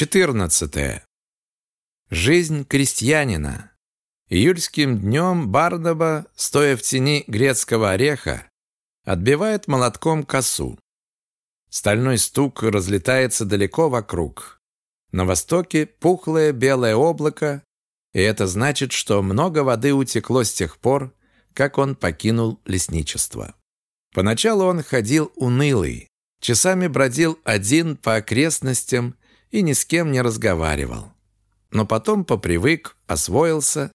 14. Жизнь крестьянина. Июльским днем Барнаба, стоя в тени грецкого ореха, отбивает молотком косу. Стальной стук разлетается далеко вокруг. На востоке пухлое белое облако, и это значит, что много воды утекло с тех пор, как он покинул лесничество. Поначалу он ходил унылый, часами бродил один по окрестностям и ни с кем не разговаривал. Но потом попривык, освоился,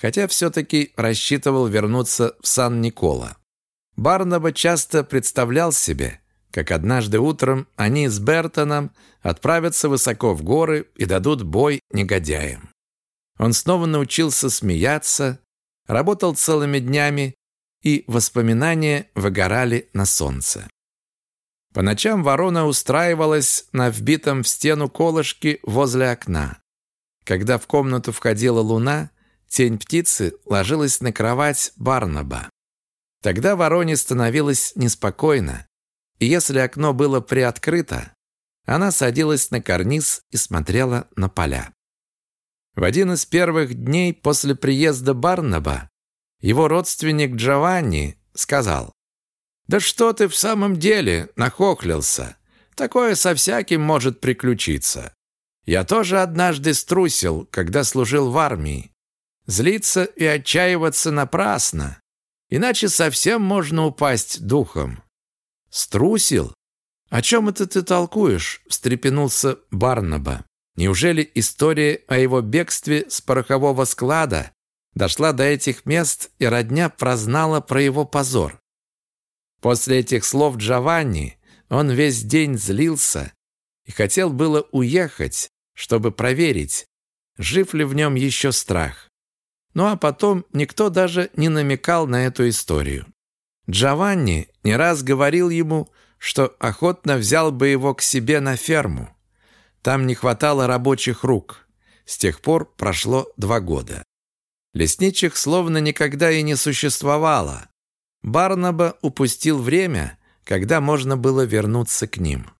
хотя все-таки рассчитывал вернуться в Сан-Никола. Барнаба часто представлял себе, как однажды утром они с Бертоном отправятся высоко в горы и дадут бой негодяям. Он снова научился смеяться, работал целыми днями, и воспоминания выгорали на солнце. По ночам ворона устраивалась на вбитом в стену колышке возле окна. Когда в комнату входила луна, тень птицы ложилась на кровать Барнаба. Тогда вороне становилось неспокойно, и если окно было приоткрыто, она садилась на карниз и смотрела на поля. В один из первых дней после приезда Барнаба его родственник Джованни сказал, «Да что ты в самом деле нахохлился? Такое со всяким может приключиться. Я тоже однажды струсил, когда служил в армии. Злиться и отчаиваться напрасно, иначе совсем можно упасть духом». «Струсил? О чем это ты толкуешь?» – встрепенулся Барнаба. «Неужели история о его бегстве с порохового склада дошла до этих мест и родня прознала про его позор?» После этих слов Джованни он весь день злился и хотел было уехать, чтобы проверить, жив ли в нем еще страх. Ну а потом никто даже не намекал на эту историю. Джованни не раз говорил ему, что охотно взял бы его к себе на ферму. Там не хватало рабочих рук. С тех пор прошло два года. Лесничих словно никогда и не существовало. Барнаба упустил время, когда можно было вернуться к ним.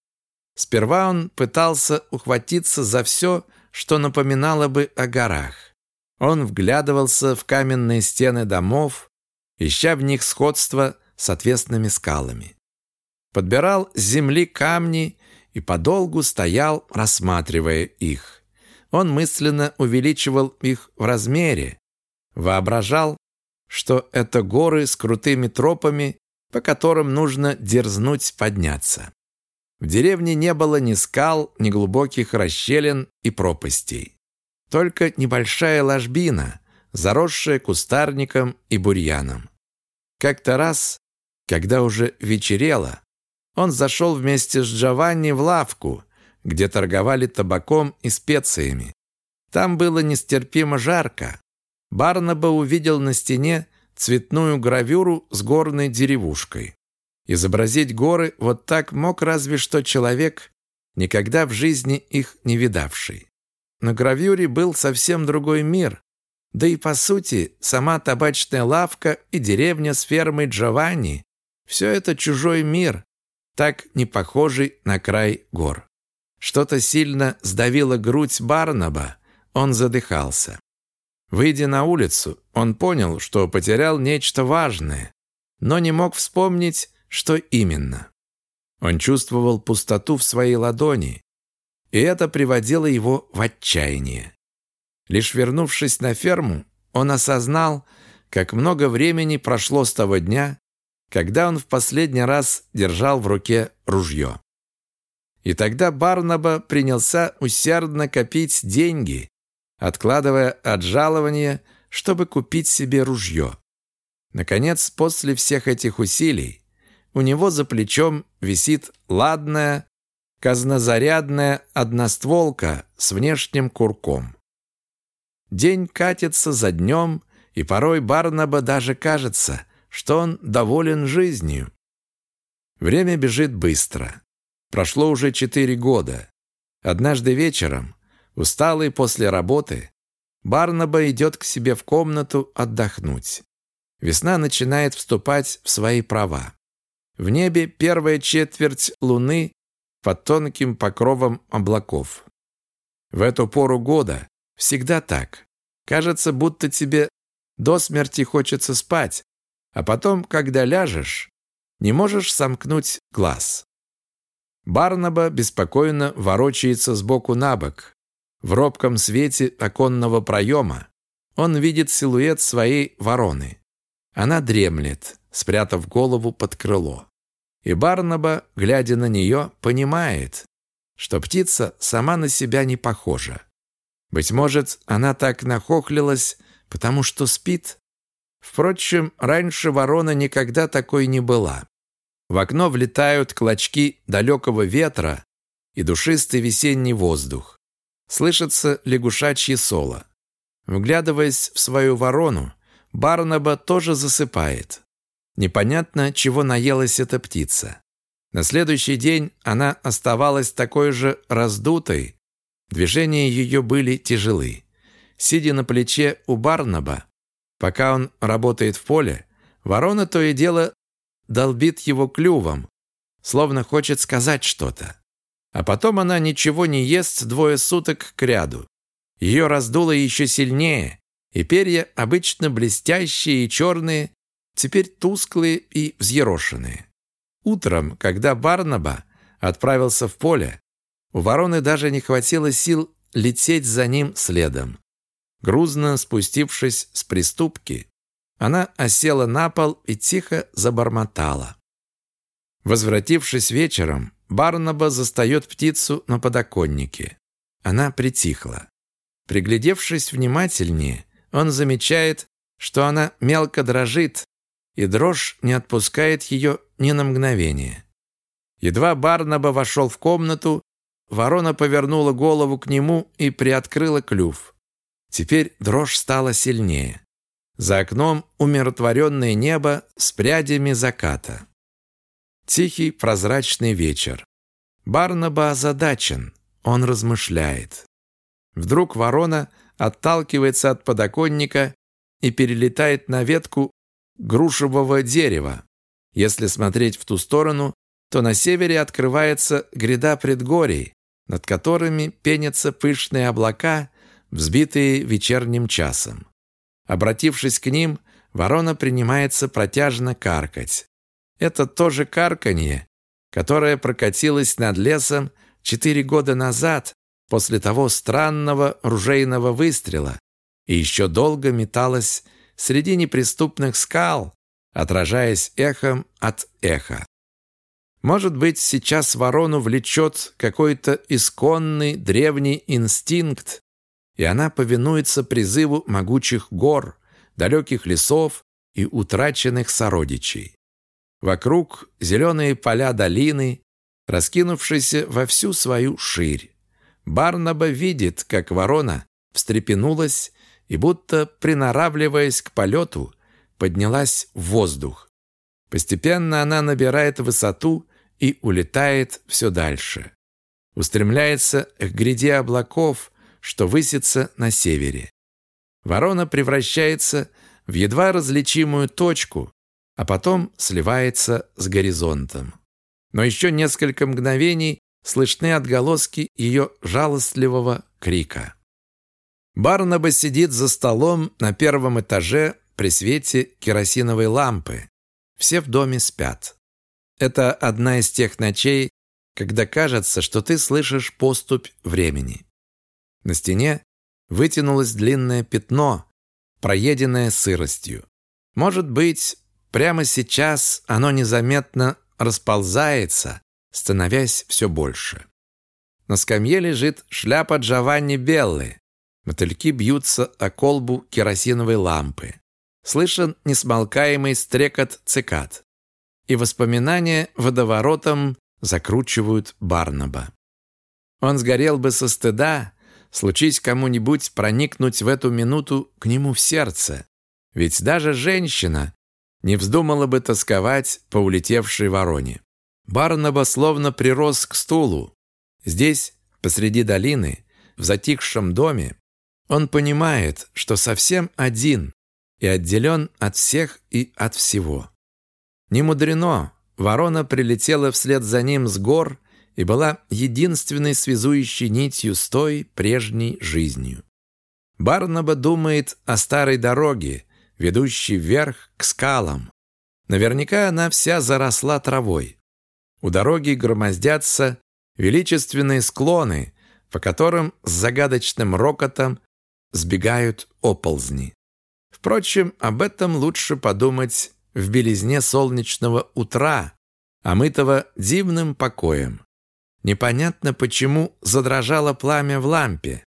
Сперва он пытался ухватиться за все, что напоминало бы о горах. Он вглядывался в каменные стены домов, ища в них сходство с отвесными скалами. Подбирал с земли камни и подолгу стоял, рассматривая их. Он мысленно увеличивал их в размере, воображал, что это горы с крутыми тропами, по которым нужно дерзнуть подняться. В деревне не было ни скал, ни глубоких расщелин и пропастей. Только небольшая ложбина, заросшая кустарником и бурьяном. Как-то раз, когда уже вечерело, он зашел вместе с Джованни в лавку, где торговали табаком и специями. Там было нестерпимо жарко, Барнаба увидел на стене цветную гравюру с горной деревушкой. Изобразить горы вот так мог разве что человек, никогда в жизни их не видавший. На гравюре был совсем другой мир, да и по сути сама табачная лавка и деревня с фермой Джованни – все это чужой мир, так не похожий на край гор. Что-то сильно сдавило грудь Барнаба, он задыхался. Выйдя на улицу, он понял, что потерял нечто важное, но не мог вспомнить, что именно. Он чувствовал пустоту в своей ладони, и это приводило его в отчаяние. Лишь вернувшись на ферму, он осознал, как много времени прошло с того дня, когда он в последний раз держал в руке ружье. И тогда Барнаба принялся усердно копить деньги, откладывая от жалования, чтобы купить себе ружье. Наконец, после всех этих усилий, у него за плечом висит ладная, казнозарядная одностволка с внешним курком. День катится за днем, и порой Барнаба даже кажется, что он доволен жизнью. Время бежит быстро. Прошло уже четыре года. Однажды вечером Усталый после работы, Барнаба идет к себе в комнату отдохнуть. Весна начинает вступать в свои права. В небе первая четверть луны под тонким покровом облаков. В эту пору года всегда так. Кажется, будто тебе до смерти хочется спать, а потом, когда ляжешь, не можешь сомкнуть глаз. Барнаба беспокойно ворочается сбоку на бок. В робком свете оконного проема он видит силуэт своей вороны. Она дремлет, спрятав голову под крыло. И Барнаба, глядя на нее, понимает, что птица сама на себя не похожа. Быть может, она так нахохлилась, потому что спит? Впрочем, раньше ворона никогда такой не была. В окно влетают клочки далекого ветра и душистый весенний воздух. Слышится лягушачье соло. Вглядываясь в свою ворону, Барнаба тоже засыпает. Непонятно, чего наелась эта птица. На следующий день она оставалась такой же раздутой. Движения ее были тяжелы. Сидя на плече у Барнаба, пока он работает в поле, ворона то и дело долбит его клювом, словно хочет сказать что-то. А потом она ничего не ест двое суток к ряду. Ее раздуло еще сильнее, и перья, обычно блестящие и черные, теперь тусклые и взъерошенные. Утром, когда Барнаба отправился в поле, у вороны даже не хватило сил лететь за ним следом. Грузно спустившись с приступки, она осела на пол и тихо забормотала. Возвратившись вечером, Барнаба застает птицу на подоконнике. Она притихла. Приглядевшись внимательнее, он замечает, что она мелко дрожит, и дрожь не отпускает ее ни на мгновение. Едва Барнаба вошел в комнату, ворона повернула голову к нему и приоткрыла клюв. Теперь дрожь стала сильнее. За окном умиротворенное небо с прядями заката. Тихий прозрачный вечер. Барнаба озадачен, он размышляет. Вдруг ворона отталкивается от подоконника и перелетает на ветку грушевого дерева. Если смотреть в ту сторону, то на севере открывается гряда предгорий, над которыми пенятся пышные облака, взбитые вечерним часом. Обратившись к ним, ворона принимается протяжно каркать. Это тоже карканье, которое прокатилось над лесом четыре года назад после того странного ружейного выстрела и еще долго металось среди неприступных скал, отражаясь эхом от эха. Может быть, сейчас ворону влечет какой-то исконный древний инстинкт, и она повинуется призыву могучих гор, далеких лесов и утраченных сородичей. Вокруг зеленые поля долины, раскинувшиеся во всю свою ширь. Барнаба видит, как ворона встрепенулась и, будто приноравливаясь к полету, поднялась в воздух. Постепенно она набирает высоту и улетает все дальше. Устремляется к гряде облаков, что высится на севере. Ворона превращается в едва различимую точку, а потом сливается с горизонтом. Но еще несколько мгновений слышны отголоски ее жалостливого крика. Барнаба сидит за столом на первом этаже при свете керосиновой лампы. Все в доме спят. Это одна из тех ночей, когда кажется, что ты слышишь поступь времени. На стене вытянулось длинное пятно, проеденное сыростью. Может быть, прямо сейчас оно незаметно расползается, становясь все больше. На скамье лежит шляпа Джованни Беллы. Мотыльки бьются о колбу керосиновой лампы. Слышен несмолкаемый стрекот цикад. И воспоминания водоворотом закручивают Барнаба. Он сгорел бы со стыда, случись кому-нибудь проникнуть в эту минуту к нему в сердце. Ведь даже женщина не вздумала бы тосковать по улетевшей вороне. Барнаба словно прирос к стулу. Здесь, посреди долины, в затихшем доме, он понимает, что совсем один и отделен от всех и от всего. Не мудрено, ворона прилетела вслед за ним с гор и была единственной связующей нитью с той прежней жизнью. Барнаба думает о старой дороге, ведущей вверх к скалам. Наверняка она вся заросла травой. У дороги громоздятся величественные склоны, по которым с загадочным рокотом сбегают оползни. Впрочем, об этом лучше подумать в белизне солнечного утра, омытого дивным покоем. Непонятно, почему задрожало пламя в лампе.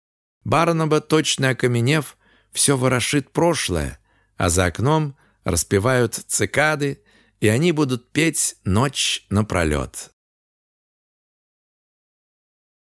Барнаба, точно окаменев, все ворошит прошлое, а за окном распевают цикады, и они будут петь ночь напролет.